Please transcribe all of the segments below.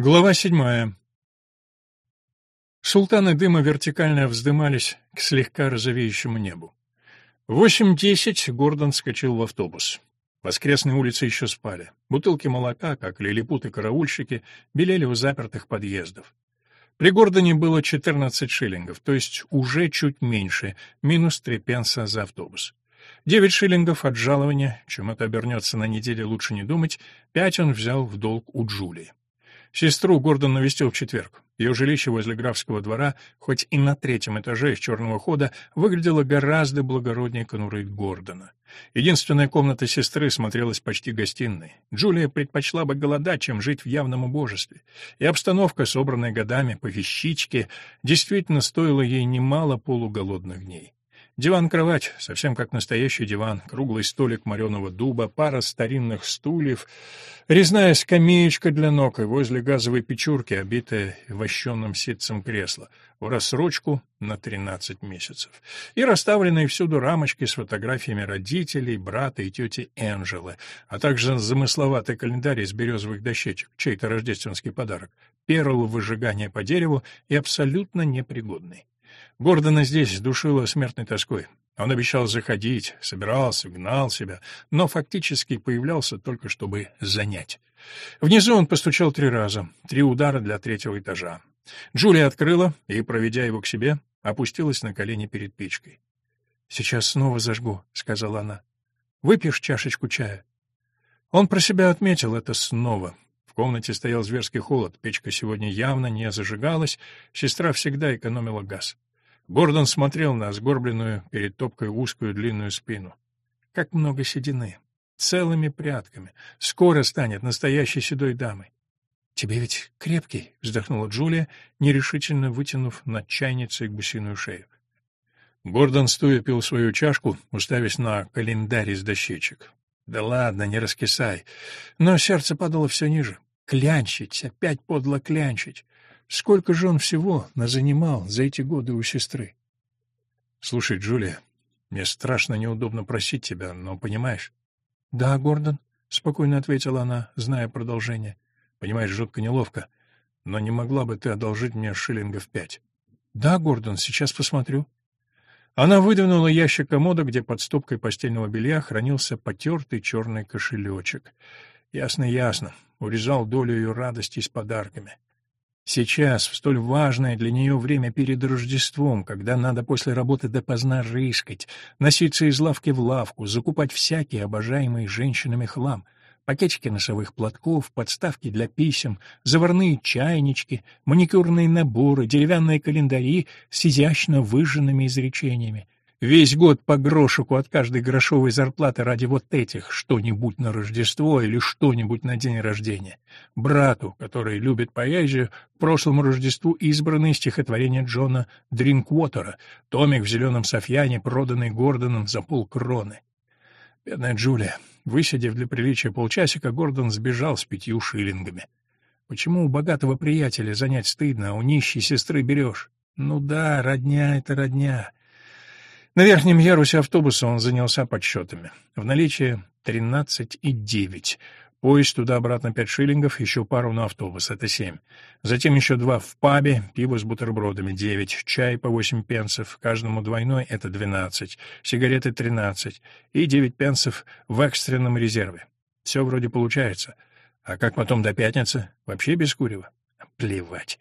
Глава седьмая. Султаны дыма вертикально вздымались к слегка розовеющему небу. В восемь десять Гордон скочил в автобус. Воскресные улицы еще спали. Бутылки молока, как лилипуты-караульщики, белели у запертых подъездов. При Гордоне было 14 шиллингов, то есть уже чуть меньше, минус три пенса за автобус. Девять шиллингов от жалования, чем это обернется на неделе, лучше не думать, пять он взял в долг у Джулии. Сестру Гордон навестил в четверг. Ее жилище возле графского двора, хоть и на третьем этаже из черного хода, выглядело гораздо благороднее конуры Гордона. Единственная комната сестры смотрелась почти гостиной. Джулия предпочла бы голодать, чем жить в явном убожестве. И обстановка, собранная годами по вещичке, действительно стоила ей немало полуголодных дней. Диван-кровать, совсем как настоящий диван, круглый столик мореного дуба, пара старинных стульев, резная скамеечка для ног и возле газовой печурки, обитая вощенным ситцем кресла, в рассрочку на 13 месяцев. И расставленные всюду рамочки с фотографиями родителей, брата и тети Энджелы, а также замысловатый календарь из березовых дощечек, чей-то рождественский подарок, перл выжигания по дереву и абсолютно непригодный. Гордона здесь душило смертной тоской. Он обещал заходить, собирался, гнал себя, но фактически появлялся только чтобы занять. Внизу он постучал три раза, три удара для третьего этажа. Джулия открыла и, проведя его к себе, опустилась на колени перед печкой. «Сейчас снова зажгу», — сказала она. «Выпьешь чашечку чая?» Он про себя отметил это снова. В комнате стоял зверский холод, печка сегодня явно не зажигалась, сестра всегда экономила газ. Гордон смотрел на сгорбленную перед топкой узкую длинную спину. Как много седины. Целыми прядками. Скоро станет настоящей седой дамой. «Тебе ведь крепкий», — вздохнула Джулия, нерешительно вытянув над чайницей гусиную шею. Гордон стоя пил свою чашку, уставясь на календарь из дощечек. «Да ладно, не раскисай». Но сердце падало все ниже. Клянчить, опять подло клянчить. Сколько же он всего назанимал за эти годы у сестры? Слушай, Джулия, мне страшно неудобно просить тебя, но понимаешь? Да, Гордон, спокойно ответила она, зная продолжение. Понимаешь, жутко неловко, но не могла бы ты одолжить мне шиллингов пять? Да, Гордон, сейчас посмотрю. Она выдвинула ящик комода, где под стопкой постельного белья хранился потертый черный кошелечек. Ясно, ясно. Урезал долю ее радости с подарками. Сейчас, в столь важное для нее время перед Рождеством, когда надо после работы допоздна рыскать, носиться из лавки в лавку, закупать всякий обожаемый женщинами хлам, пакетики носовых платков, подставки для писем, заварные чайнички, маникюрные наборы, деревянные календари с изящно выжженными изречениями — Весь год по грошику от каждой грошовой зарплаты ради вот этих что-нибудь на Рождество или что-нибудь на день рождения. Брату, который любит поэзию, к прошлому Рождеству избранные стихотворения Джона Дринквотера, томик в зеленом софьяне, проданный Гордоном за полкроны. Бедная Джулия. Высидев для приличия полчасика, Гордон сбежал с пятью шиллингами. Почему у богатого приятеля занять стыдно, а у нищей сестры берешь? Ну да, родня — это родня. На верхнем ярусе автобуса он занялся подсчетами. В наличии 13,9. Поезд туда-обратно 5 шиллингов, еще пару на автобус, это 7. Затем еще два в пабе, пиво с бутербродами 9, чай по 8 пенсов, каждому двойной это 12, сигареты 13 и 9 пенсов в экстренном резерве. Все вроде получается. А как потом до пятницы? Вообще без курева? Плевать.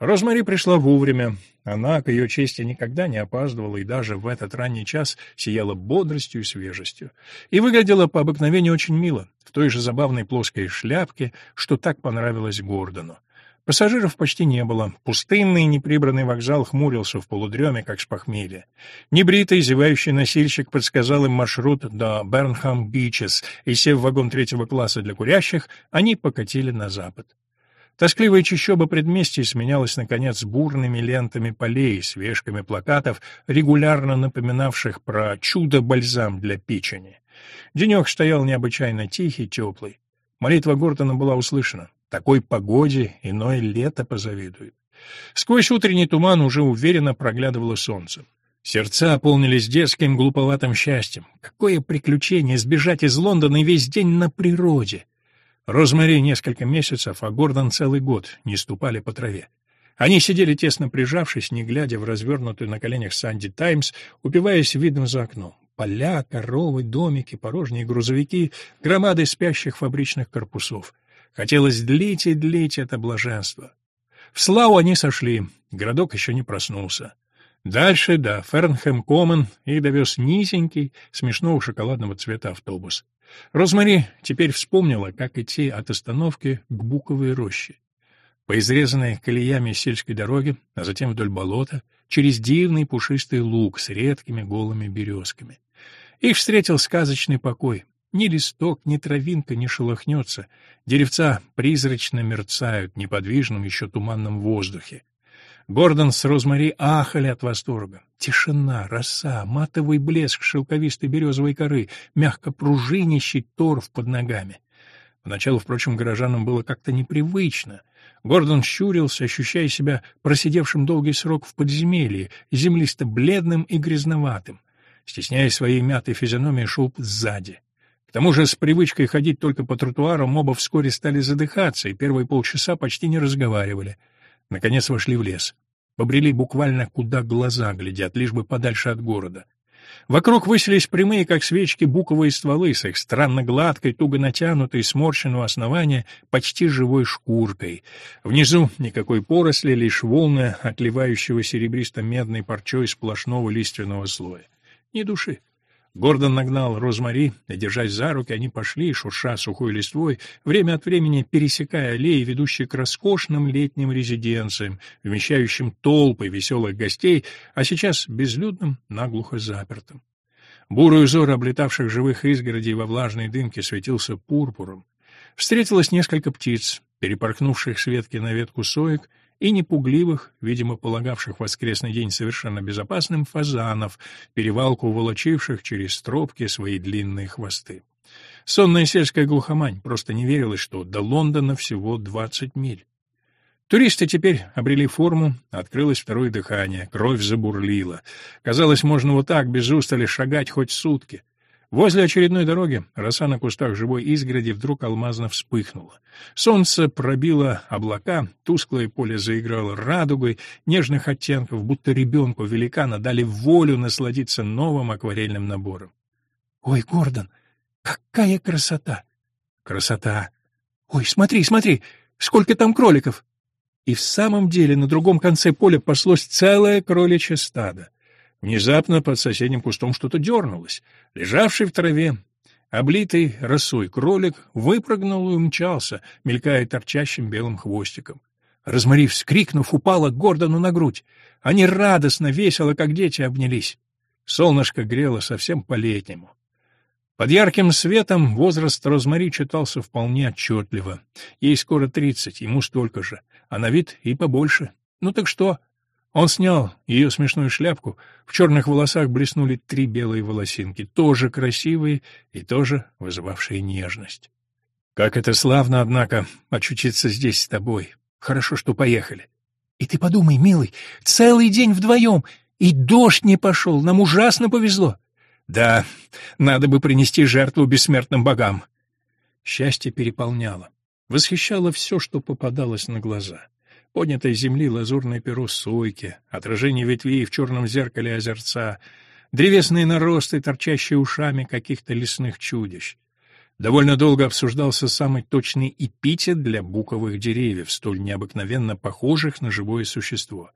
Розмари пришла вовремя. Она, к ее чести, никогда не опаздывала и даже в этот ранний час сияла бодростью и свежестью. И выглядела по обыкновению очень мило, в той же забавной плоской шляпке, что так понравилось Гордону. Пассажиров почти не было. Пустынный неприбранный вокзал хмурился в полудреме, как с похмелья. Небритый, зевающий носильщик подсказал им маршрут до Бернхам-Бичес, и, сев в вагон третьего класса для курящих, они покатили на запад. Тоскливая чащоба предместий сменялась, наконец, бурными лентами полей с вешками плакатов, регулярно напоминавших про чудо-бальзам для печени. Денек стоял необычайно тихий, теплый. Молитва Гортона была услышана. Такой погоде иное лето позавидует. Сквозь утренний туман уже уверенно проглядывало солнце. Сердца полнились детским глуповатым счастьем. Какое приключение сбежать из Лондона и весь день на природе! Розмари несколько месяцев, а Гордон целый год не ступали по траве. Они сидели тесно прижавшись, не глядя в развернутую на коленях Санди Таймс, упиваясь видом за окном. Поля, коровы, домики, порожние грузовики, громады спящих фабричных корпусов. Хотелось длить и длить это блаженство. В Славу они сошли, городок еще не проснулся. Дальше до Фернхэм-Коммон их довез низенький, смешного шоколадного цвета автобус. Розмари теперь вспомнила, как идти от остановки к Буковой роще. По изрезанной колеями сельской дороги, а затем вдоль болота, через дивный пушистый луг с редкими голыми березками. Их встретил сказочный покой. Ни листок, ни травинка не шелохнется. Деревца призрачно мерцают в неподвижном еще туманном воздухе. Гордон с Розмари ахали от восторга. Тишина, роса, матовый блеск шелковистой березовой коры, мягко пружинящий торф под ногами. Поначалу, впрочем, горожанам было как-то непривычно. Гордон щурился, ощущая себя просидевшим долгий срок в подземелье, землисто-бледным и грязноватым. Стесняясь своей мятой физиономии, шел сзади. К тому же с привычкой ходить только по тротуарам оба вскоре стали задыхаться, и первые полчаса почти не разговаривали — Наконец вошли в лес. Побрели буквально куда глаза глядят, лишь бы подальше от города. Вокруг высились прямые, как свечки, буковые стволы с их странно гладкой, туго натянутой, сморщенного основания, почти живой шкуркой. Внизу никакой поросли, лишь волны, отливающего серебристо-медной парчой сплошного лиственного слоя. Ни души. Гордон нагнал Розмари, держась за руки, они пошли, шурша сухой листвой, время от времени пересекая аллеи, ведущие к роскошным летним резиденциям, вмещающим толпы веселых гостей, а сейчас безлюдным, наглухо запертым. Бурый узор облетавших живых изгородей во влажной дымке светился пурпуром. Встретилось несколько птиц, перепорхнувших с ветки на ветку соек, и непугливых, видимо, полагавших воскресный день совершенно безопасным, фазанов, перевалку волочивших через тропки свои длинные хвосты. Сонная сельская глухомань просто не верилась, что до Лондона всего двадцать миль. Туристы теперь обрели форму, открылось второе дыхание, кровь забурлила. Казалось, можно вот так, без устали, шагать хоть сутки. Возле очередной дороги роса на кустах живой изгороди вдруг алмазно вспыхнула. Солнце пробило облака, тусклое поле заиграло радугой, нежных оттенков, будто ребенку великана дали волю насладиться новым акварельным набором. «Ой, Гордон, какая красота!» «Красота!» «Ой, смотри, смотри, сколько там кроликов!» И в самом деле на другом конце поля паслось целое кроличье стадо. Внезапно под соседним кустом что-то дернулось. Лежавший в траве, облитый росой кролик, выпрыгнул и умчался, мелькая торчащим белым хвостиком. Розмари, вскрикнув, упала Гордону на грудь. Они радостно, весело, как дети, обнялись. Солнышко грело совсем по-летнему. Под ярким светом возраст Розмари читался вполне отчетливо. Ей скоро тридцать, ему столько же, а на вид и побольше. Ну так что, он снял ее смешную шляпку, в черных волосах блеснули три белые волосинки, тоже красивые и тоже вызывавшие нежность. «Как это славно, однако, очутиться здесь с тобой. Хорошо, что поехали». «И ты подумай, милый, целый день вдвоем, и дождь не пошел, нам ужасно повезло». «Да, надо бы принести жертву бессмертным богам». Счастье переполняло. Восхищало все, что попадалось на глаза поднятой земли лазурное перо сойки, отражение ветвей в черном зеркале озерца, древесные наросты, торчащие ушами каких-то лесных чудищ. Довольно долго обсуждался самый точный эпитет для буковых деревьев, столь необыкновенно похожих на живое существо.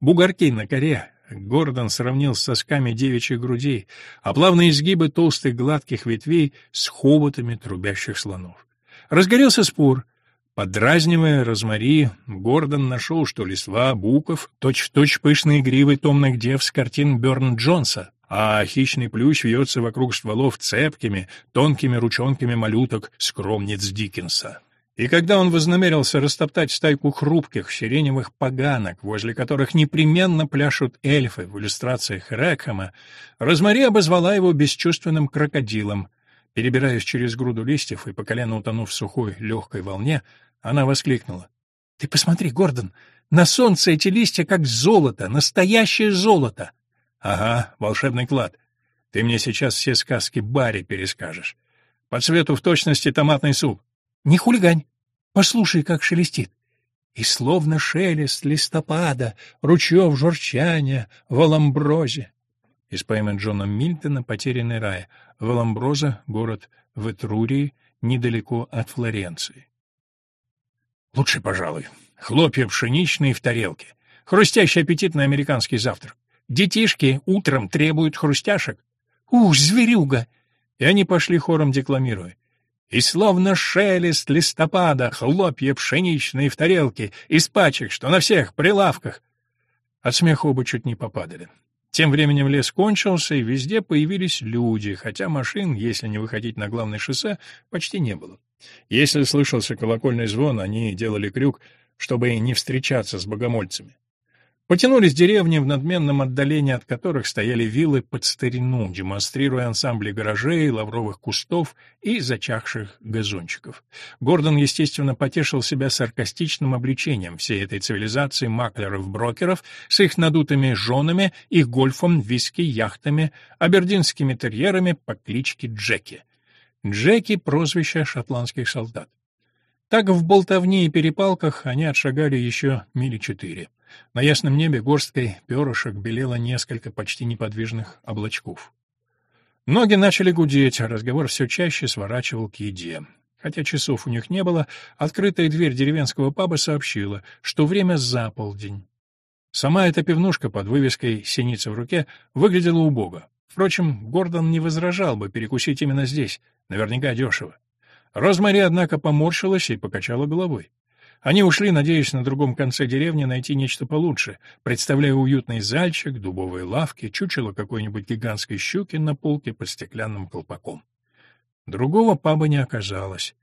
Бугорки на коре Гордон сравнил с сосками девичьих грудей, а плавные изгибы толстых гладких ветвей с хоботами трубящих слонов. Разгорелся спор — Подразнивая Розмари, Гордон нашел, что листва буков точь-в-точь пышные гривы томных дев с картин Бёрн Джонса, а хищный плющ вьется вокруг стволов цепкими, тонкими ручонками малюток скромниц Диккенса. И когда он вознамерился растоптать стайку хрупких сиреневых поганок, возле которых непременно пляшут эльфы в иллюстрациях Рэкхэма, Розмари обозвала его бесчувственным крокодилом. Перебираясь через груду листьев и по колено утонув в сухой, легкой волне, она воскликнула. — Ты посмотри, Гордон, на солнце эти листья как золото, настоящее золото. — Ага, волшебный клад. Ты мне сейчас все сказки Барри перескажешь. По цвету в точности томатный суп. Не хулигань. Послушай, как шелестит. И словно шелест листопада, ручьев журчания в Аламброзе. Из поэмы Джона Мильтона «Потерянный рай». Валамброза — город в Этрурии, недалеко от Флоренции. Лучше, пожалуй. Хлопья пшеничные в тарелке. Хрустящий аппетитный американский завтрак. Детишки утром требуют хрустяшек. Уж, зверюга! И они пошли хором декламируя. И словно шелест листопада, хлопья пшеничные в тарелке, из пачек, что на всех прилавках. От смеха оба чуть не попадали. Тем временем лес кончился, и везде появились люди, хотя машин, если не выходить на главное шоссе, почти не было. Если слышался колокольный звон, они делали крюк, чтобы не встречаться с богомольцами. Потянулись деревни, в надменном отдалении от которых стояли виллы под старину, демонстрируя ансамбли гаражей, лавровых кустов и зачахших газончиков. Гордон, естественно, потешил себя саркастичным обличением всей этой цивилизации маклеров-брокеров с их надутыми женами, их гольфом, виски, яхтами, абердинскими терьерами по кличке Джеки. Джеки — прозвище шотландских солдат. Так в болтовне и перепалках они отшагали еще мили четыре. На ясном небе горсткой перышек белело несколько почти неподвижных облачков. Ноги начали гудеть, а разговор все чаще сворачивал к еде. Хотя часов у них не было, открытая дверь деревенского паба сообщила, что время за полдень. Сама эта пивнушка под вывеской «Синица в руке» выглядела убого. Впрочем, Гордон не возражал бы перекусить именно здесь, наверняка дешево. Розмари, однако, поморщилась и покачала головой. Они ушли, надеясь на другом конце деревни найти нечто получше, представляя уютный зальчик, дубовые лавки, чучело какой-нибудь гигантской щуки на полке под стеклянным колпаком. Другого паба не оказалось.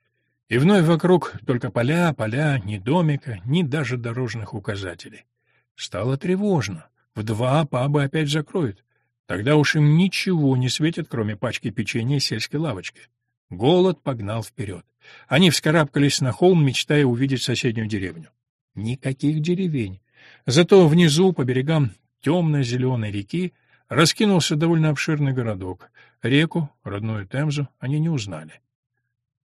И вновь вокруг только поля, поля, ни домика, ни даже дорожных указателей. Стало тревожно. В два паба опять закроют. Тогда уж им ничего не светит, кроме пачки печенья и сельской лавочки. Голод погнал вперед. Они вскарабкались на холм, мечтая увидеть соседнюю деревню. Никаких деревень. Зато внизу, по берегам темно-зеленой реки, раскинулся довольно обширный городок. Реку, родную Темзу, они не узнали.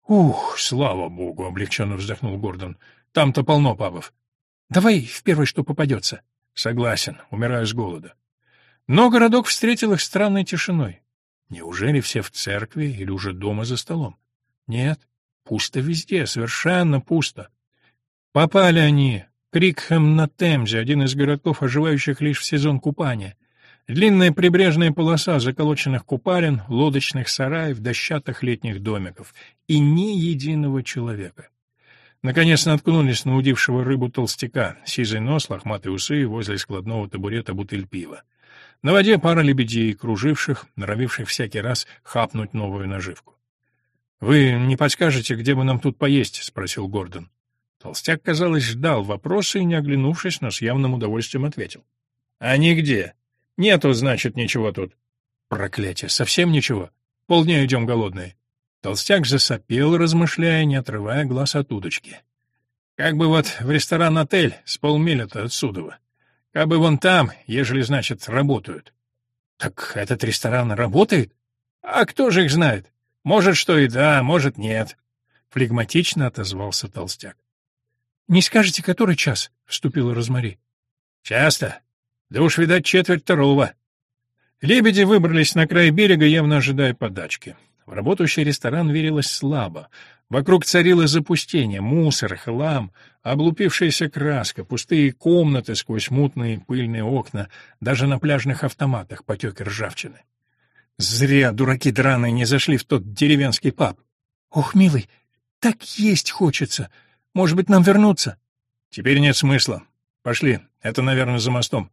«Ух, слава богу!» — облегченно вздохнул Гордон. «Там-то полно пабов. Давай в первый, что попадется». «Согласен, умираю с голода». Но городок встретил их странной тишиной. Неужели все в церкви или уже дома за столом? Нет, пусто везде, совершенно пусто. Попали они. Крикхэм на Темзе, один из городков, оживающих лишь в сезон купания. Длинная прибрежная полоса заколоченных купалин, лодочных сараев, дощатых летних домиков. И ни единого человека. Наконец наткнулись на удившего рыбу толстяка, сизый нос, лохматые усы, возле складного табурета бутыль пива. На воде пара лебедей, круживших, норовивших всякий раз хапнуть новую наживку. «Вы не подскажете, где бы нам тут поесть?» — спросил Гордон. Толстяк, казалось, ждал вопроса и, не оглянувшись, но с явным удовольствием ответил. «А нигде. Нету, значит, ничего тут». «Проклятие, совсем ничего. Полдня идем голодные». Толстяк засопел, размышляя, не отрывая глаз от удочки. «Как бы вот в ресторан-отель с полмиля-то отсюда. Кабы вон там, ежели, значит, работают. Так этот ресторан работает? А кто же их знает? Может, что и да, может, нет. Флегматично отозвался толстяк. Не скажете, который час? вступила Розмари. Часто. Да уж, видать, четверть второго. Лебеди выбрались на край берега, явно ожидая подачки. В работающий ресторан верилось слабо. Вокруг царило запустение, мусор, хлам, облупившаяся краска, пустые комнаты сквозь мутные пыльные окна, даже на пляжных автоматах потеки ржавчины. Зря дураки драные не зашли в тот деревенский паб. «Ох, милый, так есть хочется. Может быть, нам вернуться?» «Теперь нет смысла. Пошли, это, наверное, за мостом.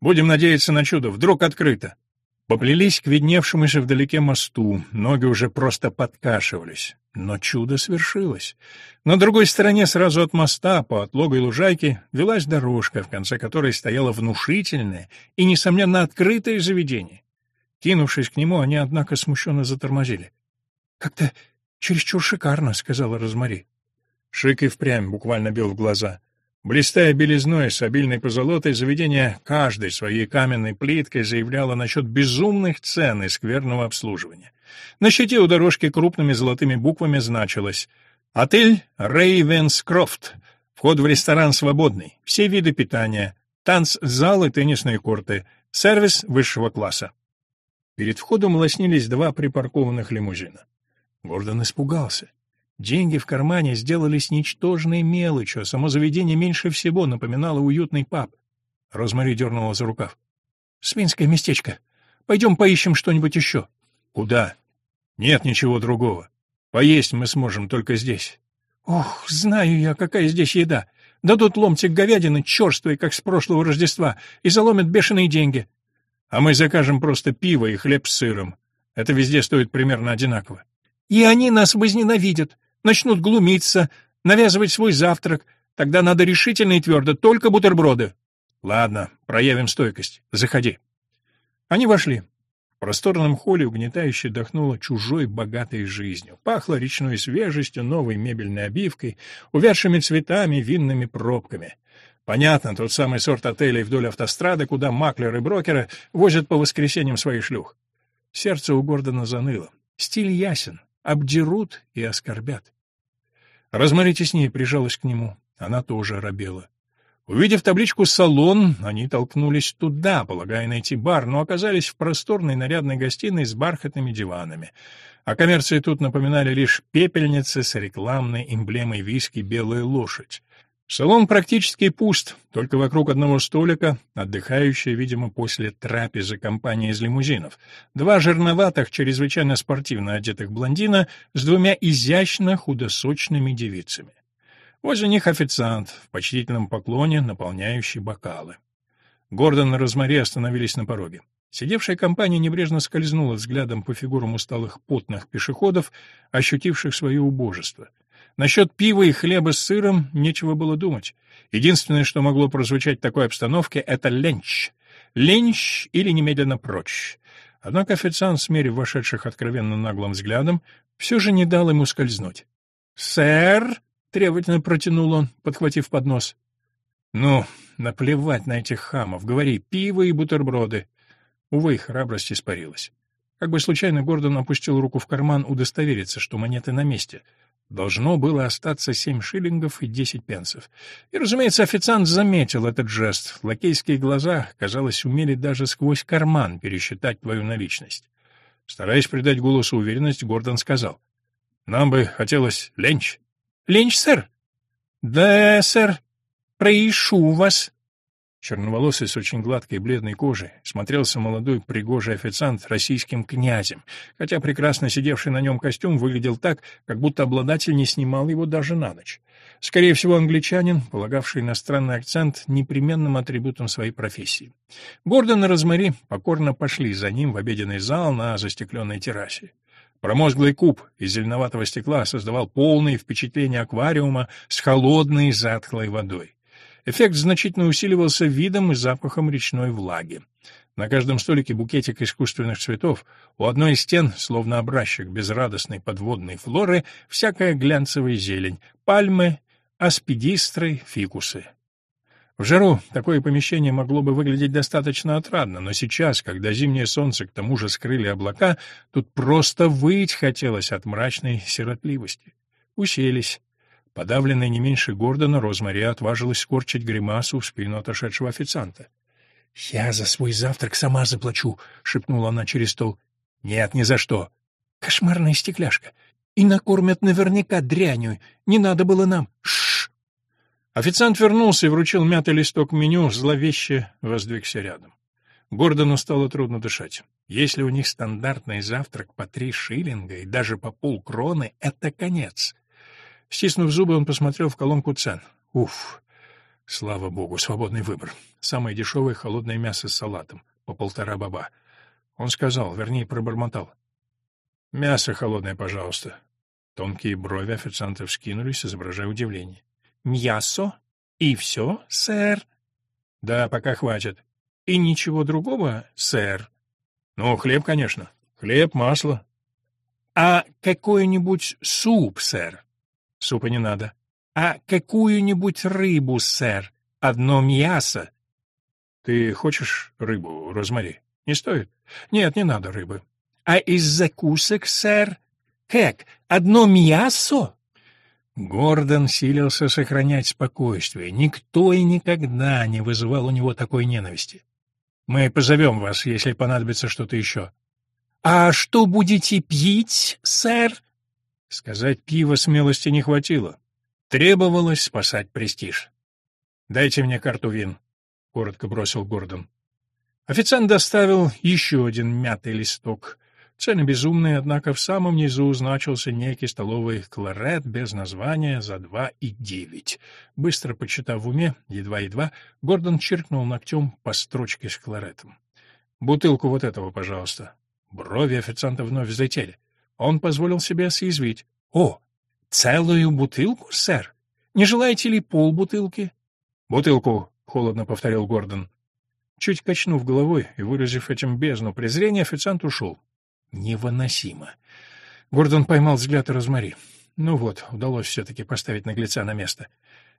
Будем надеяться на чудо, вдруг открыто». Поплелись к видневшемуся вдалеке мосту, ноги уже просто подкашивались. Но чудо свершилось. На другой стороне, сразу от моста, по отлогой лужайке, велась дорожка, в конце которой стояло внушительное и, несомненно, открытое заведение. Кинувшись к нему, они, однако, смущенно затормозили. — Как-то чересчур шикарно, — сказала Розмари. Шик и впрямь буквально бил в глаза. Блистая белизной с обильной позолотой, заведение каждой своей каменной плиткой заявляло насчет безумных цен и скверного обслуживания. На щите у дорожки крупными золотыми буквами значилось Отель Рейвенскрофт. Вход в ресторан свободный. Все виды питания. Танцзал и теннисные корты. Сервис высшего класса. Перед входом лоснились два припаркованных лимузина. Гордон испугался. Деньги в кармане сделались ничтожной мелочью, а само заведение меньше всего напоминало уютный паб. Розмари дернула за рукав. «Свинское местечко. Пойдем поищем что-нибудь еще». «Куда?» «Нет ничего другого. Поесть мы сможем только здесь». «Ох, знаю я, какая здесь еда. Дадут ломтик говядины, черствый, как с прошлого Рождества, и заломят бешеные деньги. А мы закажем просто пиво и хлеб с сыром. Это везде стоит примерно одинаково. И они нас возненавидят, начнут глумиться, навязывать свой завтрак. Тогда надо решительно и твердо, только бутерброды. Ладно, проявим стойкость. Заходи. Они вошли. В просторном холле угнетающе дохнуло чужой богатой жизнью. Пахло речной свежестью, новой мебельной обивкой, увядшими цветами, винными пробками. Понятно, тот самый сорт отелей вдоль автострады, куда маклеры и брокеры возят по воскресеньям своих шлюх. Сердце у Гордона заныло. Стиль ясен. Обдерут и оскорбят. Розмари теснее прижалась к нему. Она тоже робела. Увидев табличку «Салон», они толкнулись туда, полагая найти бар, но оказались в просторной нарядной гостиной с бархатными диванами. О коммерции тут напоминали лишь пепельницы с рекламной эмблемой виски «Белая лошадь». Салон практически пуст, только вокруг одного столика, отдыхающая, видимо, после трапезы компания из лимузинов. Два жирноватых, чрезвычайно спортивно одетых блондина с двумя изящно худосочными девицами. Возле них официант в почтительном поклоне, наполняющий бокалы. Гордон и Розмари остановились на пороге. Сидевшая компания небрежно скользнула взглядом по фигурам усталых потных пешеходов, ощутивших свое убожество. Насчет пива и хлеба с сыром нечего было думать. Единственное, что могло прозвучать в такой обстановке, — это ленч. Ленч или немедленно прочь. Однако официант, смерив вошедших откровенно наглым взглядом, все же не дал ему скользнуть. «Сэр!» Требовательно протянул он, подхватив поднос. «Ну, наплевать на этих хамов. Говори, пиво и бутерброды». Увы, храбрость испарилась. Как бы случайно Гордон опустил руку в карман удостовериться, что монеты на месте. Должно было остаться семь шиллингов и десять пенсов. И, разумеется, официант заметил этот жест. Лакейские глаза, казалось, умели даже сквозь карман пересчитать твою наличность. Стараясь придать голосу уверенность, Гордон сказал. «Нам бы хотелось ленч». Ленч, сэр? Да, сэр. Проишу вас. Черноволосый с очень гладкой бледной кожей смотрелся молодой пригожий официант российским князем, хотя прекрасно сидевший на нем костюм выглядел так, как будто обладатель не снимал его даже на ночь. Скорее всего, англичанин, полагавший иностранный акцент непременным атрибутом своей профессии. Гордон и Розмари покорно пошли за ним в обеденный зал на застекленной террасе. Промозглый куб из зеленоватого стекла создавал полное впечатление аквариума с холодной затхлой водой. Эффект значительно усиливался видом и запахом речной влаги. На каждом столике букетик искусственных цветов, у одной из стен, словно образчик безрадостной подводной флоры, всякая глянцевая зелень, пальмы, аспидистры, фикусы. В жару такое помещение могло бы выглядеть достаточно отрадно, но сейчас, когда зимнее солнце к тому же скрыли облака, тут просто выть хотелось от мрачной сиротливости. Уселись. Подавленная не меньше Гордона, Розмари отважилась скорчить гримасу в спину отошедшего официанта. — Я за свой завтрак сама заплачу, — шепнула она через стол. — Нет, ни за что. — Кошмарная стекляшка. И накормят наверняка дрянью. Не надо было нам. Ш Официант вернулся и вручил мятый листок меню, зловеще воздвигся рядом. Гордону стало трудно дышать. Если у них стандартный завтрак по три шиллинга и даже по полкроны, это конец. Стиснув зубы, он посмотрел в колонку цен. Уф! Слава богу, свободный выбор. Самое дешевое холодное мясо с салатом, по полтора баба. Он сказал, вернее, пробормотал. «Мясо холодное, пожалуйста». Тонкие брови официанта вскинулись, изображая удивление. Мясо? И все, сэр? Да, пока хватит. И ничего другого, сэр? Ну, хлеб, конечно. Хлеб, масло. А какой-нибудь суп, сэр? Супа не надо. А какую-нибудь рыбу, сэр? Одно мясо. Ты хочешь рыбу, Розмари? Не стоит? Нет, не надо рыбы. А из закусок, сэр? Как? Одно мясо? Гордон силился сохранять спокойствие. Никто и никогда не вызывал у него такой ненависти. «Мы позовем вас, если понадобится что-то еще». «А что будете пить, сэр?» Сказать пиво смелости не хватило. Требовалось спасать престиж. «Дайте мне карту вин», — коротко бросил Гордон. Официант доставил еще один мятый листок. Цены безумные, однако в самом низу значился некий столовый кларет без названия за два и девять. Быстро подсчитав в уме, едва-едва, Гордон чиркнул ногтем по строчке с кларетом. «Бутылку вот этого, пожалуйста». Брови официанта вновь взлетели. Он позволил себе съязвить. «О, целую бутылку, сэр? Не желаете ли полбутылки?» «Бутылку», — холодно повторил Гордон. Чуть качнув головой и выразив этим бездну презрения, официант ушел. Невыносимо. Гордон поймал взгляд Розмари. Ну вот, удалось все-таки поставить наглеца на место.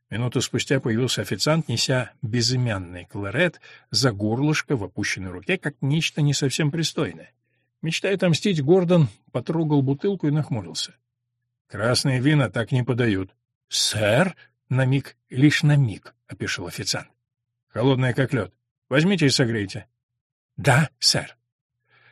Минуту спустя появился официант, неся безымянный кларет за горлышко в опущенной руке, как нечто не совсем пристойное. Мечтая отомстить, Гордон потрогал бутылку и нахмурился. «Красные вина так не подают». «Сэр?» — на миг, лишь на миг, — опешил официант. «Холодная, как лед. Возьмите и согрейте». «Да, сэр».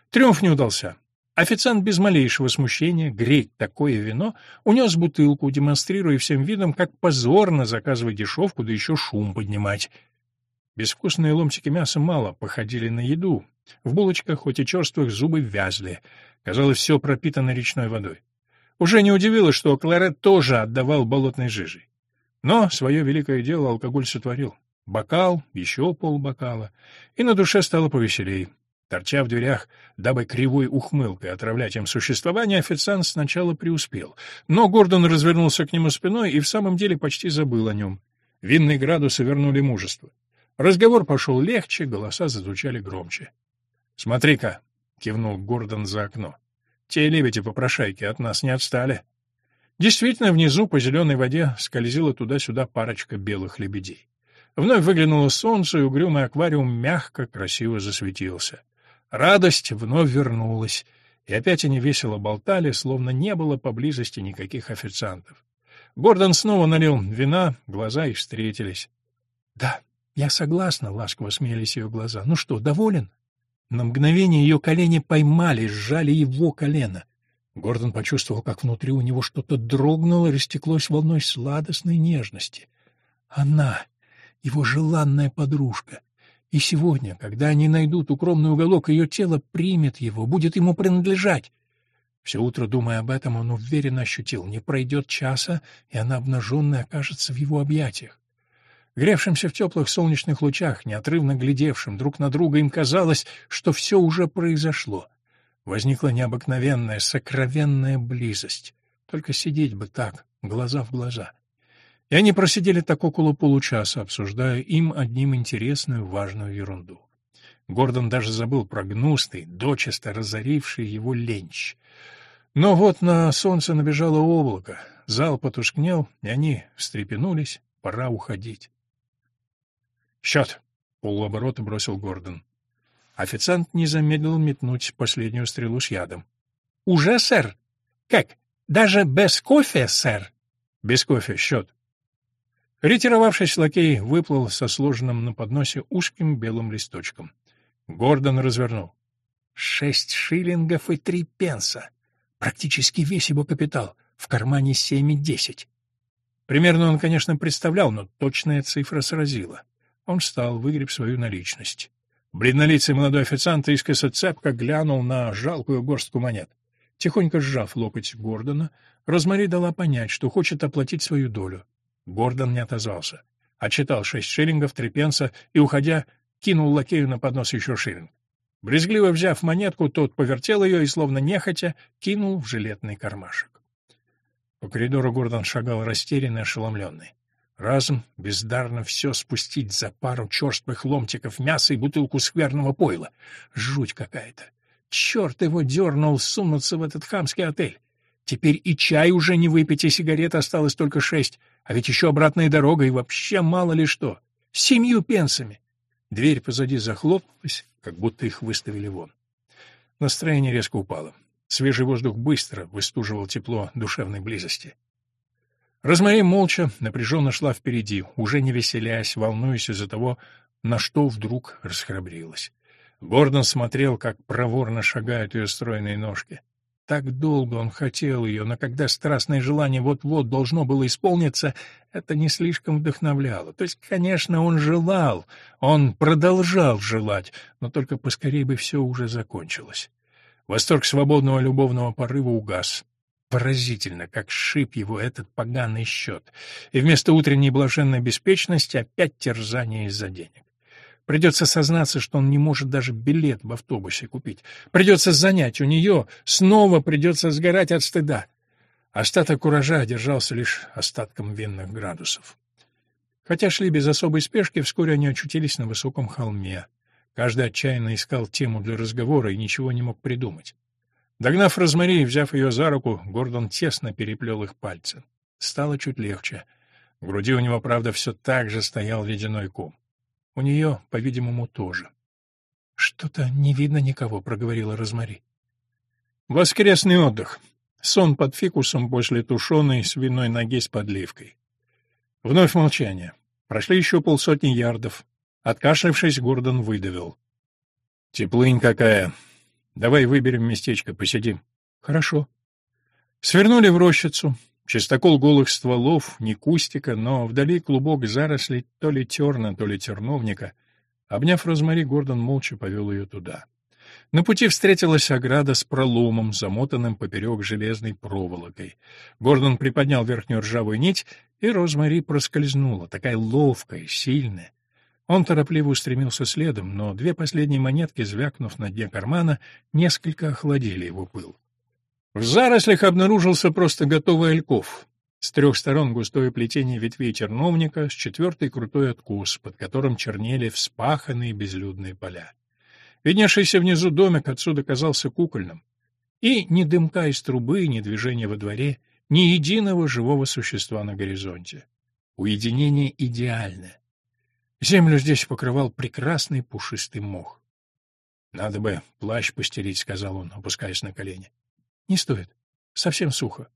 Триумф не удался. Официант без малейшего смущения греть такое вино унес бутылку, демонстрируя всем видом, как позорно заказывать дешевку, да еще шум поднимать. Безвкусные ломтики мяса мало походили на еду. В булочках, хоть и черствых, зубы вязли. Казалось, все пропитано речной водой. Уже не удивило, что Кларет тоже отдавал болотной жижей. Но свое великое дело алкоголь сотворил. Бокал, еще полбокала, и на душе стало повеселей. Торча в дверях, дабы кривой ухмылкой отравлять им существование, официант сначала преуспел. Но Гордон развернулся к нему спиной и в самом деле почти забыл о нем. Винные градусы вернули мужество. Разговор пошел легче, голоса зазвучали громче. «Смотри-ка!» — кивнул Гордон за окно. «Те лебеди-попрошайки от нас не отстали». Действительно, внизу по зеленой воде скользила туда-сюда парочка белых лебедей. Вновь выглянуло солнце, и угрюмый аквариум мягко, красиво засветился. Радость вновь вернулась, и опять они весело болтали, словно не было поблизости никаких официантов. Гордон снова налил вина, глаза их встретились. — Да, я согласна, — ласково смеялись ее глаза. — Ну что, доволен? На мгновение ее колени поймали, сжали его колено. Гордон почувствовал, как внутри у него что-то дрогнуло и растеклось волной сладостной нежности. Она, его желанная подружка, и сегодня, когда они найдут укромный уголок, ее тело примет его, будет ему принадлежать. Все утро, думая об этом, он уверенно ощутил, не пройдет часа, и она обнаженная окажется в его объятиях. Гревшимся в теплых солнечных лучах, неотрывно глядевшим друг на друга, им казалось, что все уже произошло. Возникла необыкновенная, сокровенная близость. Только сидеть бы так, глаза в глаза — и они просидели так около получаса, обсуждая им одним интересную важную ерунду. Гордон даже забыл про гнусный, дочисто разоривший его ленч. Но вот на солнце набежало облако, зал потускнел, и они встрепенулись, пора уходить. «Счет!» — полуоборота бросил Гордон. Официант не замедлил метнуть последнюю стрелу с ядом. «Уже, сэр? Как? Даже без кофе, сэр?» «Без кофе, счет!» Ретировавшись, лакей выплыл со сложенным на подносе узким белым листочком. Гордон развернул. Шесть шиллингов и три пенса. Практически весь его капитал. В кармане семь и десять. Примерно он, конечно, представлял, но точная цифра сразила. Он встал, выгреб свою наличность. Бледнолицый молодой официант искоса цепко глянул на жалкую горстку монет. Тихонько сжав локоть Гордона, Розмари дала понять, что хочет оплатить свою долю. Гордон не отозвался. Отчитал шесть шиллингов, три пенса и, уходя, кинул лакею на поднос еще шиллинг. Брезгливо взяв монетку, тот повертел ее и, словно нехотя, кинул в жилетный кармашек. По коридору Гордон шагал растерянный, ошеломленный. Разум бездарно все спустить за пару черствых ломтиков мяса и бутылку скверного пойла. Жуть какая-то. Черт его дернул сунуться в этот хамский отель. Теперь и чай уже не выпить, и сигарет осталось только шесть. А ведь еще обратная дорога и вообще мало ли что. Семью пенсами. Дверь позади захлопнулась, как будто их выставили вон. Настроение резко упало. Свежий воздух быстро выстуживал тепло душевной близости. Розмари молча, напряженно шла впереди, уже не веселясь, волнуясь из-за того, на что вдруг расхрабрилась. Гордон смотрел, как проворно шагают ее стройные ножки. Так долго он хотел ее, но когда страстное желание вот-вот должно было исполниться, это не слишком вдохновляло. То есть, конечно, он желал, он продолжал желать, но только поскорее бы все уже закончилось. Восторг свободного любовного порыва угас. Поразительно, как шип его этот поганый счет. И вместо утренней блаженной беспечности опять терзание из-за денег. Придется сознаться, что он не может даже билет в автобусе купить. Придется занять у нее, снова придется сгорать от стыда. Остаток куража держался лишь остатком винных градусов. Хотя шли без особой спешки, вскоре они очутились на высоком холме. Каждый отчаянно искал тему для разговора и ничего не мог придумать. Догнав Розмари и взяв ее за руку, Гордон тесно переплел их пальцы. Стало чуть легче. В груди у него, правда, все так же стоял ледяной ком. У нее, по-видимому, тоже. «Что-то не видно никого», — проговорила Розмари. «Воскресный отдых. Сон под фикусом после тушеной свиной ноги с подливкой». Вновь молчание. Прошли еще полсотни ярдов. Откашлившись, Гордон выдавил. «Теплынь какая! Давай выберем местечко, посидим». «Хорошо». Свернули в рощицу. Чистокол голых стволов, не кустика, но вдали клубок зарослей то ли терна, то ли терновника. Обняв Розмари, Гордон молча повел ее туда. На пути встретилась ограда с проломом, замотанным поперек железной проволокой. Гордон приподнял верхнюю ржавую нить, и Розмари проскользнула, такая ловкая, сильная. Он торопливо устремился следом, но две последние монетки, звякнув на дне кармана, несколько охладили его пыл. В зарослях обнаружился просто готовый ольков. С трех сторон густое плетение ветвей терновника, с четвертой крутой откус, под которым чернели вспаханные безлюдные поля. Видневшийся внизу домик отсюда казался кукольным. И ни дымка из трубы, ни движения во дворе, ни единого живого существа на горизонте. Уединение идеальное. Землю здесь покрывал прекрасный пушистый мох. «Надо бы плащ постелить», — сказал он, опускаясь на колени. Не стоит. Совсем сухо.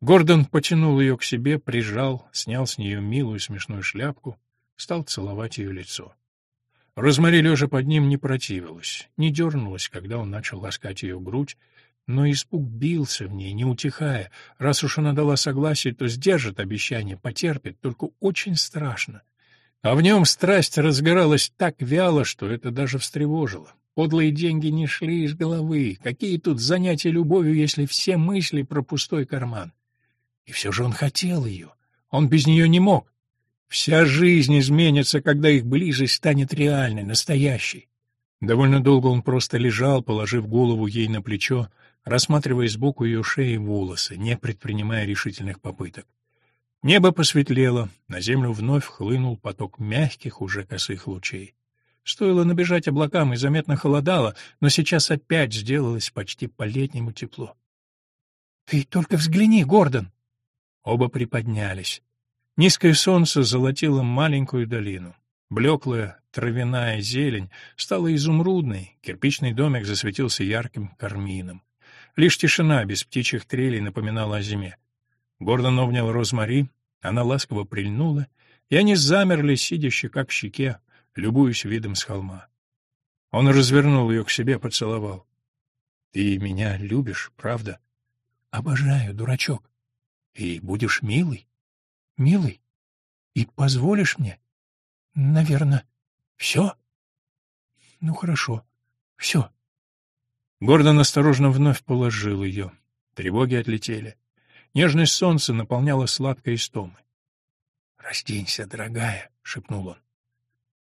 Гордон потянул ее к себе, прижал, снял с нее милую смешную шляпку, стал целовать ее лицо. Розмари, лежа под ним, не противилась, не дернулась, когда он начал ласкать ее грудь, но испуг бился в ней, не утихая. Раз уж она дала согласие, то сдержит обещание, потерпит, только очень страшно. А в нем страсть разгоралась так вяло, что это даже встревожило. Подлые деньги не шли из головы. Какие тут занятия любовью, если все мысли про пустой карман? И все же он хотел ее. Он без нее не мог. Вся жизнь изменится, когда их близость станет реальной, настоящей. Довольно долго он просто лежал, положив голову ей на плечо, рассматривая сбоку ее шеи и волосы, не предпринимая решительных попыток. Небо посветлело, на землю вновь хлынул поток мягких, уже косых лучей. Стоило набежать облакам и заметно холодало, но сейчас опять сделалось почти по-летнему тепло. «Ты только взгляни, Гордон!» Оба приподнялись. Низкое солнце золотило маленькую долину. Блеклая травяная зелень стала изумрудной, кирпичный домик засветился ярким кармином. Лишь тишина без птичьих трелей напоминала о зиме. Гордон обнял Розмари, она ласково прильнула, и они замерли, сидя щека к щеке, любуясь видом с холма. Он развернул ее к себе, поцеловал. — Ты меня любишь, правда? — Обожаю, дурачок. — И будешь милый? — Милый? И позволишь мне? — Наверное. — Все? — Ну, хорошо. Все. Гордон осторожно вновь положил ее. Тревоги отлетели. Нежность солнца наполняла сладкой истомой. — «Разденься, дорогая», — шепнул он.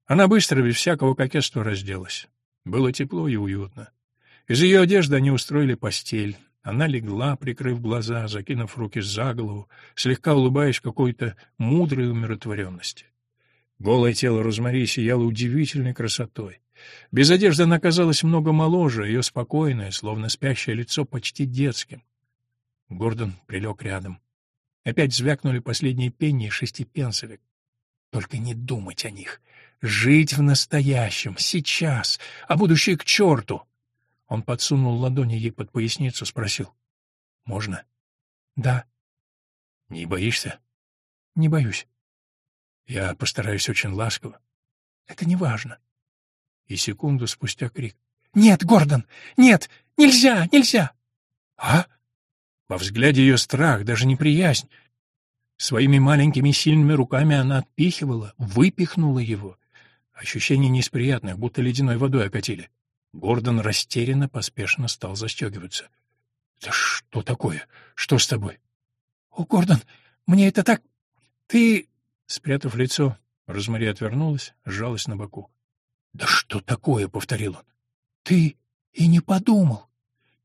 Она быстро, без всякого кокетства, разделась. Было тепло и уютно. Из ее одежды они устроили постель. Она легла, прикрыв глаза, закинув руки за голову, слегка улыбаясь какой-то мудрой умиротворенности. Голое тело Розмари сияло удивительной красотой. Без одежды она казалась много моложе, ее спокойное, словно спящее лицо, почти детским. Гордон прилег рядом. Опять звякнули последние пенни шести пенсовик. Только не думать о них. Жить в настоящем, сейчас, а будущее к черту. Он подсунул ладони ей под поясницу, спросил. «Можно?» «Да». Не боишься? Не боюсь. Я постараюсь очень ласково. Это не важно. И секунду спустя крик. Нет, Гордон, нет, нельзя, нельзя. А? Во взгляде ее страх, даже неприязнь. Своими маленькими сильными руками она отпихивала, выпихнула его. Ощущение не из приятных, будто ледяной водой окатили. Гордон растерянно, поспешно стал застегиваться. — Да что такое? Что с тобой? — О, Гордон, мне это так... Ты... Спрятав лицо, Розмари отвернулась, сжалась на боку. — Да что такое? — повторил он. — Ты и не подумал.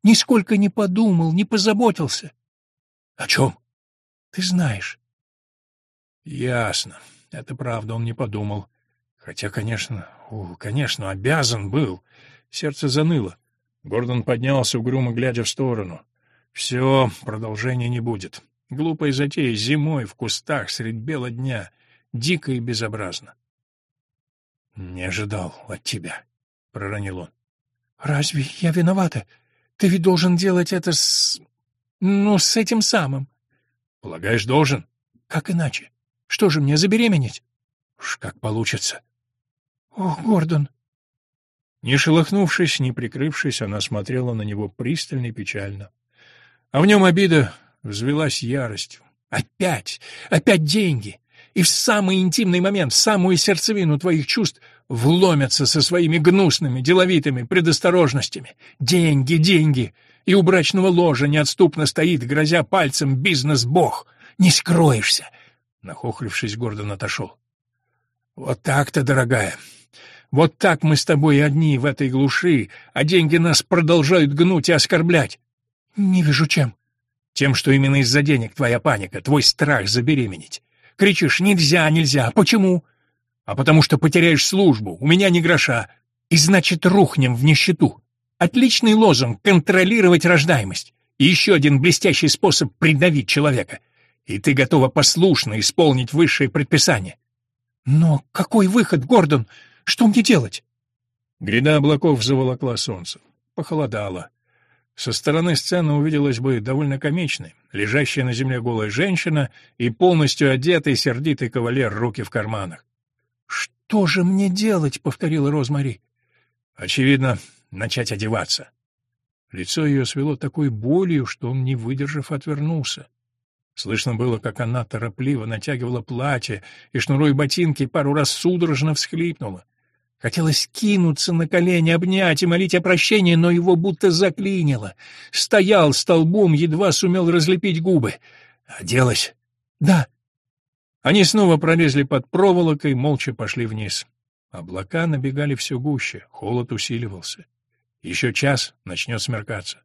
Нисколько не подумал, не позаботился. — О чем? — Ты знаешь. — Ясно. Это правда, он не подумал. Хотя, конечно, о, конечно, обязан был. Сердце заныло. Гордон поднялся, угрюмо глядя в сторону. Все, продолжения не будет. Глупая затея зимой в кустах средь бела дня. Дико и безобразно. «Не ожидал от тебя», — проронил он. «Разве я виновата? Ты ведь должен делать это с... ну, с этим самым». «Полагаешь, должен?» «Как иначе? Что же мне, забеременеть?» «Уж как получится». «Ох, Гордон!» Не шелохнувшись, не прикрывшись, она смотрела на него пристально и печально. А в нем обида взвелась яростью. «Опять! Опять деньги! И в самый интимный момент, в самую сердцевину твоих чувств вломятся со своими гнусными, деловитыми предосторожностями. Деньги, деньги! И у брачного ложа неотступно стоит, грозя пальцем, бизнес-бог. Не скроешься!» Нахохлившись, Гордон отошел. «Вот так-то, дорогая!» Вот так мы с тобой одни в этой глуши, а деньги нас продолжают гнуть и оскорблять. Не вижу чем. Тем, что именно из-за денег твоя паника, твой страх забеременеть. Кричишь «нельзя, нельзя». Почему? А потому что потеряешь службу, у меня ни гроша. И значит, рухнем в нищету. Отличный лозунг — контролировать рождаемость. И еще один блестящий способ придавить человека. И ты готова послушно исполнить высшие предписания. Но какой выход, Гордон? Что мне делать? Гряда облаков заволокла солнце. Похолодало. Со стороны сцены увиделась бы довольно комичной, лежащая на земле голая женщина и полностью одетый сердитый кавалер, руки в карманах. «Что же мне делать?» — повторила Розмари. «Очевидно, начать одеваться». Лицо ее свело такой болью, что он, не выдержав, отвернулся. Слышно было, как она торопливо натягивала платье и, шнуруя ботинки, пару раз судорожно всхлипнула. Хотелось кинуться на колени, обнять и молить о прощении, но его будто заклинило. Стоял столбом, едва сумел разлепить губы. Оделась? Да. Они снова пролезли под проволокой, молча пошли вниз. Облака набегали все гуще, холод усиливался. Еще час начнет смеркаться.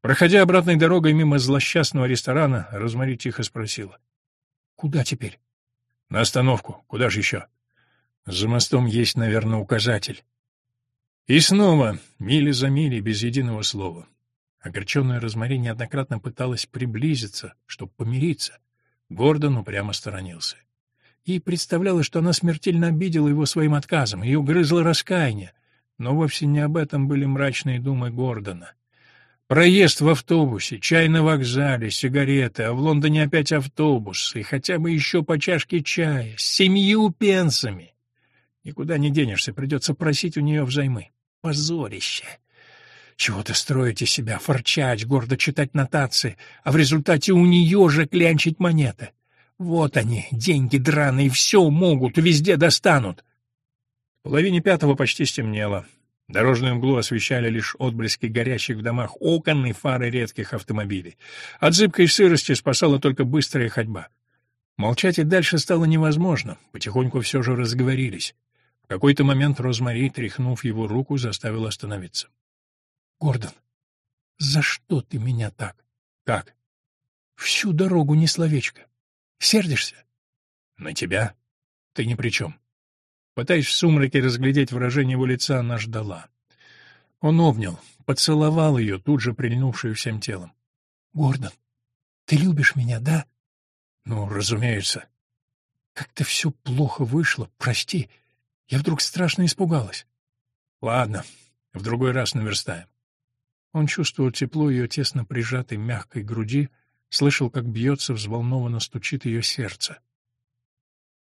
Проходя обратной дорогой мимо злосчастного ресторана, Розмари тихо спросила. — Куда теперь? — На остановку. Куда же еще? — за мостом есть, наверное, указатель. И снова, мили за мили, без единого слова. Огорченная Розмари неоднократно пыталась приблизиться, чтобы помириться. Гордон упрямо сторонился. Ей представлялось, что она смертельно обидела его своим отказом, ее грызло раскаяние. Но вовсе не об этом были мрачные думы Гордона. Проезд в автобусе, чай на вокзале, сигареты, а в Лондоне опять автобус, и хотя бы еще по чашке чая, с семью пенсами. Никуда не денешься, придется просить у нее взаймы. Позорище! Чего-то строить из себя, форчать, гордо читать нотации, а в результате у нее же клянчить монеты. Вот они, деньги драные, все могут, везде достанут. В половине пятого почти стемнело. Дорожную мглу освещали лишь отблески горящих в домах окон и фары редких автомобилей. От зыбкой сырости спасала только быстрая ходьба. Молчать и дальше стало невозможно, потихоньку все же разговорились какой-то момент Розмари, тряхнув его руку, заставил остановиться. — Гордон, за что ты меня так? — Как? — Всю дорогу не словечко. Сердишься? — На тебя? Ты ни при чем. Пытаясь в сумраке разглядеть выражение его лица, она ждала. Он обнял, поцеловал ее, тут же прильнувшую всем телом. — Гордон, ты любишь меня, да? — Ну, разумеется. — Как-то все плохо вышло, прости. Я вдруг страшно испугалась. Ладно, в другой раз наверстаем. Он чувствовал тепло ее тесно прижатой мягкой груди, слышал, как бьется, взволнованно стучит ее сердце.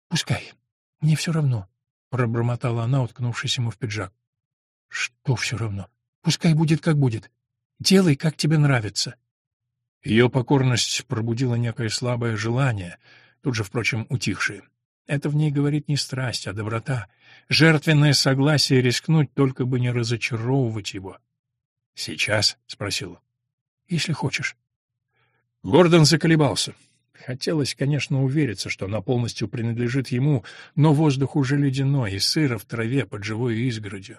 «Пускай. Мне все равно», — пробормотала она, уткнувшись ему в пиджак. «Что все равно? Пускай будет, как будет. Делай, как тебе нравится». Ее покорность пробудила некое слабое желание, тут же, впрочем, утихшее. Это в ней говорит не страсть, а доброта, жертвенное согласие рискнуть, только бы не разочаровывать его. «Сейчас?» — спросил. «Если хочешь». Гордон заколебался. Хотелось, конечно, увериться, что она полностью принадлежит ему, но воздух уже ледяной и сыро в траве под живой изгородью.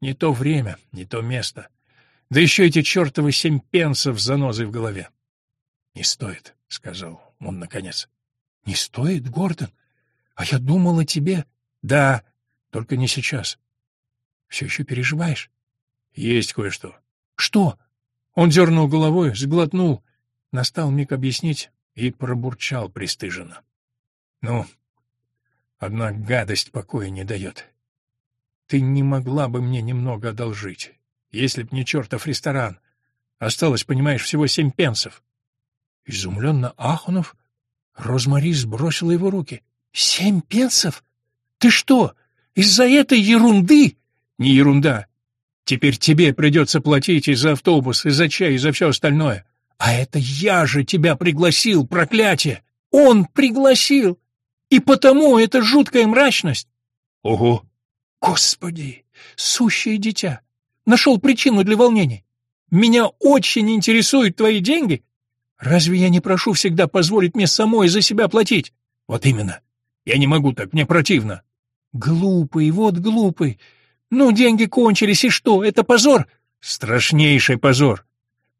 Не то время, не то место. Да еще эти чертовы семь пенсов с занозой в голове. «Не стоит», — сказал он наконец. «Не стоит, Гордон? А я думал о тебе». «Да, только не сейчас». «Все еще переживаешь?» «Есть кое-что». «Что?» Он дернул головой, сглотнул. Настал миг объяснить и пробурчал пристыженно. «Ну, одна гадость покоя не дает. Ты не могла бы мне немного одолжить, если б не чертов ресторан. Осталось, понимаешь, всего семь пенсов». Изумленно ахнув, Розмари сбросила его руки. «Семь пенсов? Ты что, из-за этой ерунды?» «Не ерунда. Теперь тебе придется платить и за автобус, и за чай, и за все остальное. А это я же тебя пригласил, проклятие! Он пригласил! И потому эта жуткая мрачность!» «Ого!» «Господи! Сущее дитя! Нашел причину для волнений! Меня очень интересуют твои деньги, Разве я не прошу всегда позволить мне самой за себя платить? Вот именно. Я не могу так, мне противно. Глупый, вот глупый. Ну, деньги кончились, и что, это позор? Страшнейший позор.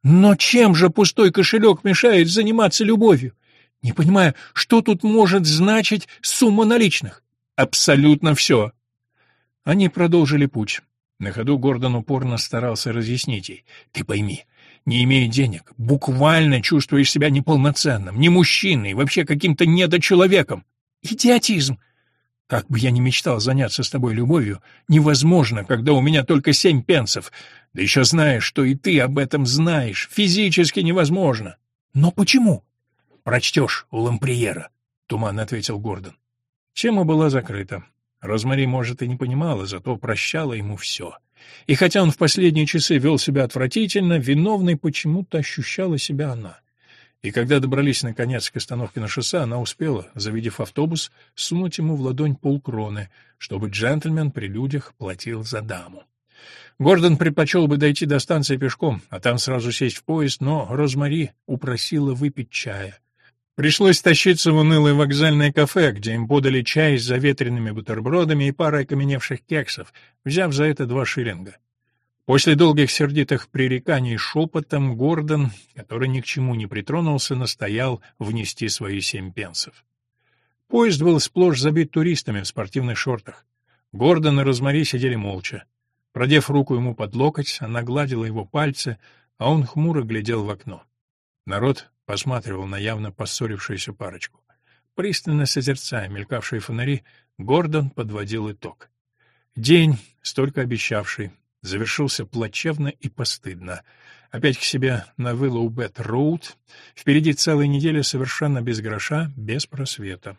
Но чем же пустой кошелек мешает заниматься любовью? Не понимаю, что тут может значить сумма наличных? Абсолютно все. Они продолжили путь. На ходу Гордон упорно старался разъяснить ей. Ты пойми, не имея денег, буквально чувствуешь себя неполноценным, не мужчиной, вообще каким-то недочеловеком. Идиотизм! Как бы я ни мечтал заняться с тобой любовью, невозможно, когда у меня только семь пенсов. Да еще знаешь, что и ты об этом знаешь. Физически невозможно. Но почему? Прочтешь у Ламприера, — туманно ответил Гордон. Тема была закрыта. Розмари, может, и не понимала, зато прощала ему все. И хотя он в последние часы вел себя отвратительно, виновной почему-то ощущала себя она. И когда добрались, наконец, к остановке на шоссе, она успела, завидев автобус, сунуть ему в ладонь полкроны, чтобы джентльмен при людях платил за даму. Гордон предпочел бы дойти до станции пешком, а там сразу сесть в поезд, но Розмари упросила выпить чая. Пришлось тащиться в унылое вокзальное кафе, где им подали чай с заветренными бутербродами и парой окаменевших кексов, взяв за это два шиллинга. После долгих сердитых пререканий шепотом Гордон, который ни к чему не притронулся, настоял внести свои семь пенсов. Поезд был сплошь забит туристами в спортивных шортах. Гордон и Розмари сидели молча. Продев руку ему под локоть, она гладила его пальцы, а он хмуро глядел в окно. Народ посматривал на явно поссорившуюся парочку. Пристально созерцая мелькавшие фонари, Гордон подводил итог. День, столько обещавший, завершился плачевно и постыдно. Опять к себе на Виллоубед-роуд. Впереди целая неделя совершенно без гроша, без просвета.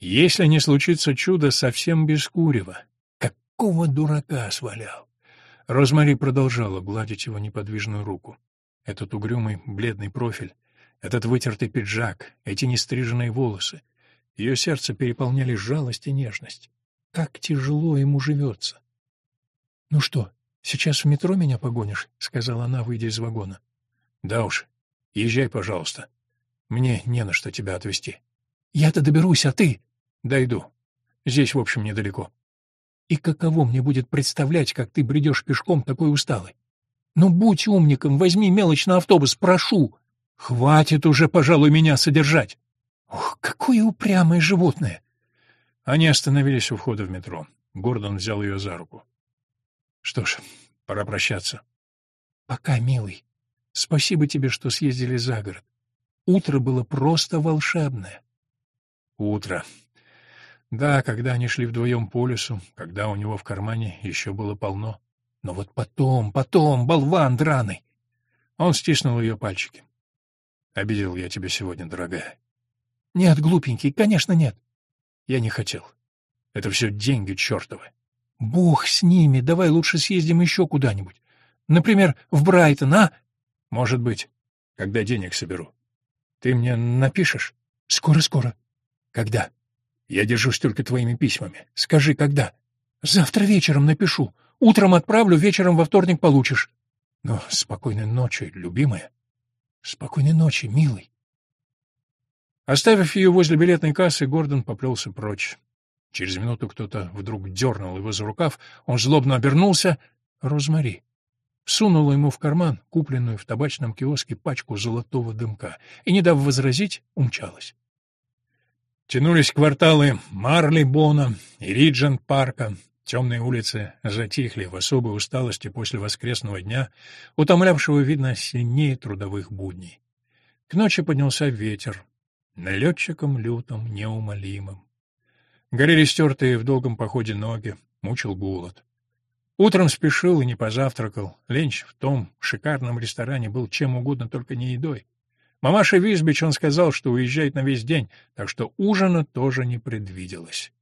Если не случится чудо, совсем без курева. Какого дурака свалял? Розмари продолжала гладить его неподвижную руку. Этот угрюмый, бледный профиль, этот вытертый пиджак, эти нестриженные волосы. Ее сердце переполняли жалость и нежность. Как тяжело ему живется. — Ну что, сейчас в метро меня погонишь? — сказала она, выйдя из вагона. — Да уж. Езжай, пожалуйста. Мне не на что тебя отвезти. — Я-то доберусь, а ты? — Дойду. Здесь, в общем, недалеко. — И каково мне будет представлять, как ты бредешь пешком такой усталый? Ну, будь умником, возьми мелочь на автобус, прошу. Хватит уже, пожалуй, меня содержать. Ох, какое упрямое животное! Они остановились у входа в метро. Гордон взял ее за руку. Что ж, пора прощаться. Пока, милый. Спасибо тебе, что съездили за город. Утро было просто волшебное. Утро. Да, когда они шли вдвоем по лесу, когда у него в кармане еще было полно. Но вот потом, потом, болван драный. Он стиснул ее пальчики. Обидел я тебя сегодня, дорогая. Нет, глупенький, конечно, нет. Я не хотел. Это все деньги чертовы. Бог с ними, давай лучше съездим еще куда-нибудь. Например, в Брайтон, а? Может быть, когда денег соберу. Ты мне напишешь? Скоро-скоро. Когда? Я держусь только твоими письмами. Скажи, когда? Завтра вечером напишу. Утром отправлю, вечером во вторник получишь. Ну, спокойной ночи, любимая. Спокойной ночи, милый. Оставив ее возле билетной кассы, Гордон поплелся прочь. Через минуту кто-то вдруг дернул его за рукав, он злобно обернулся. Розмари. Сунула ему в карман купленную в табачном киоске пачку золотого дымка и, не дав возразить, умчалась. Тянулись кварталы Марли-Бона и Риджент-парка. Темные улицы затихли в особой усталости после воскресного дня, утомлявшего, видно, сильнее трудовых будней. К ночи поднялся ветер, налетчиком лютым, неумолимым. Горели стертые в долгом походе ноги, мучил голод. Утром спешил и не позавтракал. Ленч в том шикарном ресторане был чем угодно, только не едой. Мамаша Визбич он сказал, что уезжает на весь день, так что ужина тоже не предвиделось.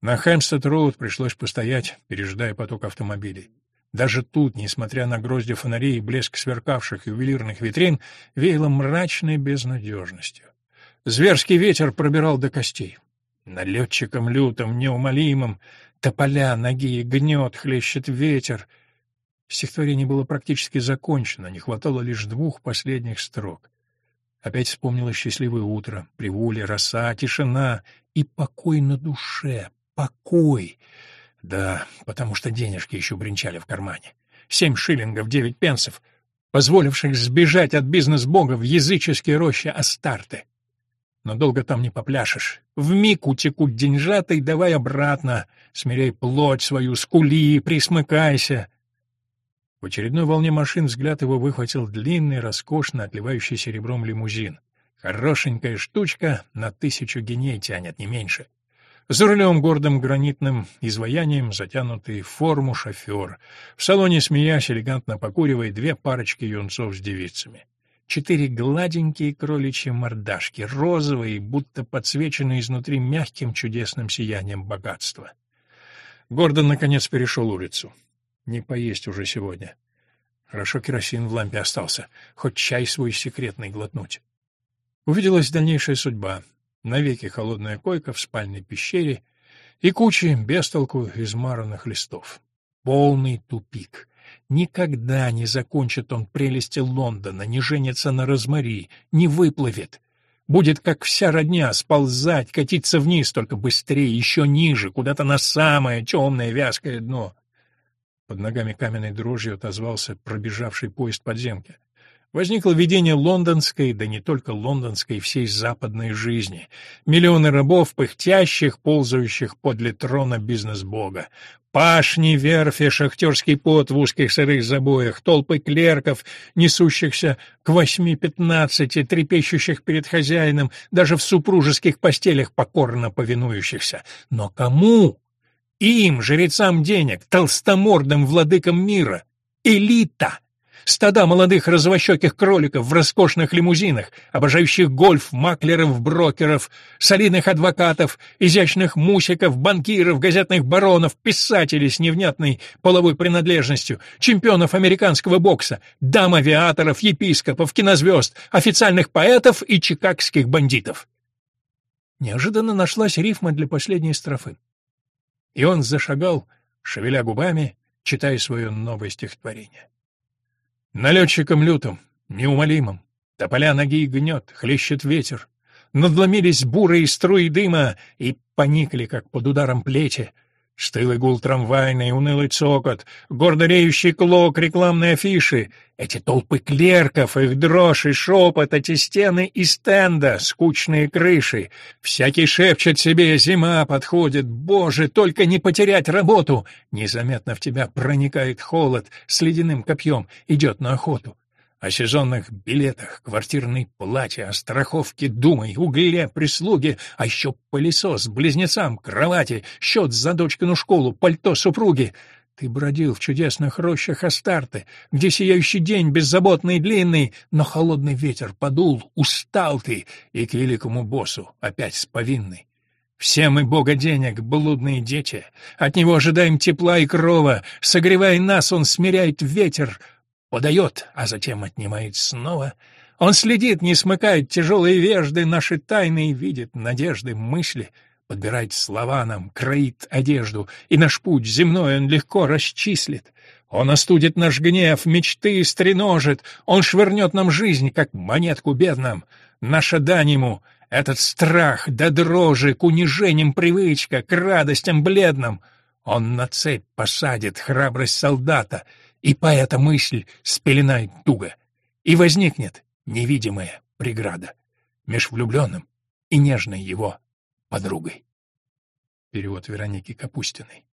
На Хэмстед-Роуд пришлось постоять, пережидая поток автомобилей. Даже тут, несмотря на грозди фонарей и блеск сверкавших ювелирных витрин, веяло мрачной безнадежностью. Зверский ветер пробирал до костей. Налетчиком лютым, неумолимым, тополя, ноги гнет, хлещет ветер. Стихотворение было практически закончено, не хватало лишь двух последних строк. Опять вспомнилось счастливое утро, приволе, роса, тишина и покой на душе, покой. Да, потому что денежки еще бренчали в кармане. Семь шиллингов, девять пенсов, позволивших сбежать от бизнес-бога в языческие рощи Астарты но долго там не попляшешь. Вмиг утекут деньжата и давай обратно, смиряй плоть свою, скули, присмыкайся. В очередной волне машин взгляд его выхватил длинный, роскошно отливающий серебром лимузин. Хорошенькая штучка, на тысячу геней тянет, не меньше. За рулем гордым гранитным изваянием затянутый в форму шофер. В салоне, смеясь, элегантно покуривая две парочки юнцов с девицами четыре гладенькие кроличьи мордашки, розовые, будто подсвеченные изнутри мягким чудесным сиянием богатства. Гордон, наконец, перешел улицу. Не поесть уже сегодня. Хорошо керосин в лампе остался, хоть чай свой секретный глотнуть. Увиделась дальнейшая судьба. Навеки холодная койка в спальной пещере и кучи бестолку измаранных листов. Полный тупик. Никогда не закончит он прелести Лондона, не женится на Розмари, не выплывет. Будет, как вся родня, сползать, катиться вниз, только быстрее, еще ниже, куда-то на самое темное вязкое дно. Под ногами каменной дрожью отозвался пробежавший поезд подземки. Возникло видение лондонской, да не только лондонской, всей западной жизни. Миллионы рабов, пыхтящих, ползающих подле трона бизнес-бога. Пашни, верфи, шахтерский пот в узких сырых забоях, толпы клерков, несущихся к восьми-пятнадцати, трепещущих перед хозяином, даже в супружеских постелях покорно повинующихся. Но кому? Им, жрецам денег, толстомордым владыкам мира. Элита! Стада молодых розовощеких кроликов в роскошных лимузинах, обожающих гольф, маклеров, брокеров, солидных адвокатов, изящных мусиков, банкиров, газетных баронов, писателей с невнятной половой принадлежностью, чемпионов американского бокса, дам-авиаторов, епископов, кинозвезд, официальных поэтов и чикагских бандитов. Неожиданно нашлась рифма для последней строфы. И он зашагал, шевеля губами, читая свое новое стихотворение. Налетчиком лютым, неумолимым, тополя ноги гнет, хлещет ветер. Надломились бурые струи дыма и поникли, как под ударом плети. Стылый гул трамвайный, унылый цокот, гордо реющий клок рекламной афиши, эти толпы клерков, их дрожь и шепот, эти стены и стенда, скучные крыши. Всякий шепчет себе, зима подходит, боже, только не потерять работу. Незаметно в тебя проникает холод, с ледяным копьем идет на охоту о сезонных билетах, квартирной плате, о страховке думай, угле, прислуге, а еще пылесос, близнецам, кровати, счет за дочкину школу, пальто супруги. Ты бродил в чудесных рощах Астарты, где сияющий день беззаботный и длинный, но холодный ветер подул, устал ты, и к великому боссу опять сповинный. Все мы бога денег, блудные дети, от него ожидаем тепла и крова, согревая нас, он смиряет ветер, подает, а затем отнимает снова. Он следит, не смыкает тяжелые вежды, наши тайны видит, надежды, мысли — подбирает слова нам, кроит одежду, и наш путь земной он легко расчислит. Он остудит наш гнев, мечты стреножит, он швырнет нам жизнь, как монетку бедным. Наша дань ему — этот страх до дрожи, к унижениям привычка, к радостям бледным. Он на цепь посадит храбрость солдата, и поэта мысль спеленает туго, и возникнет невидимая преграда меж влюбленным и нежной его подругой. Перевод Вероники Капустиной.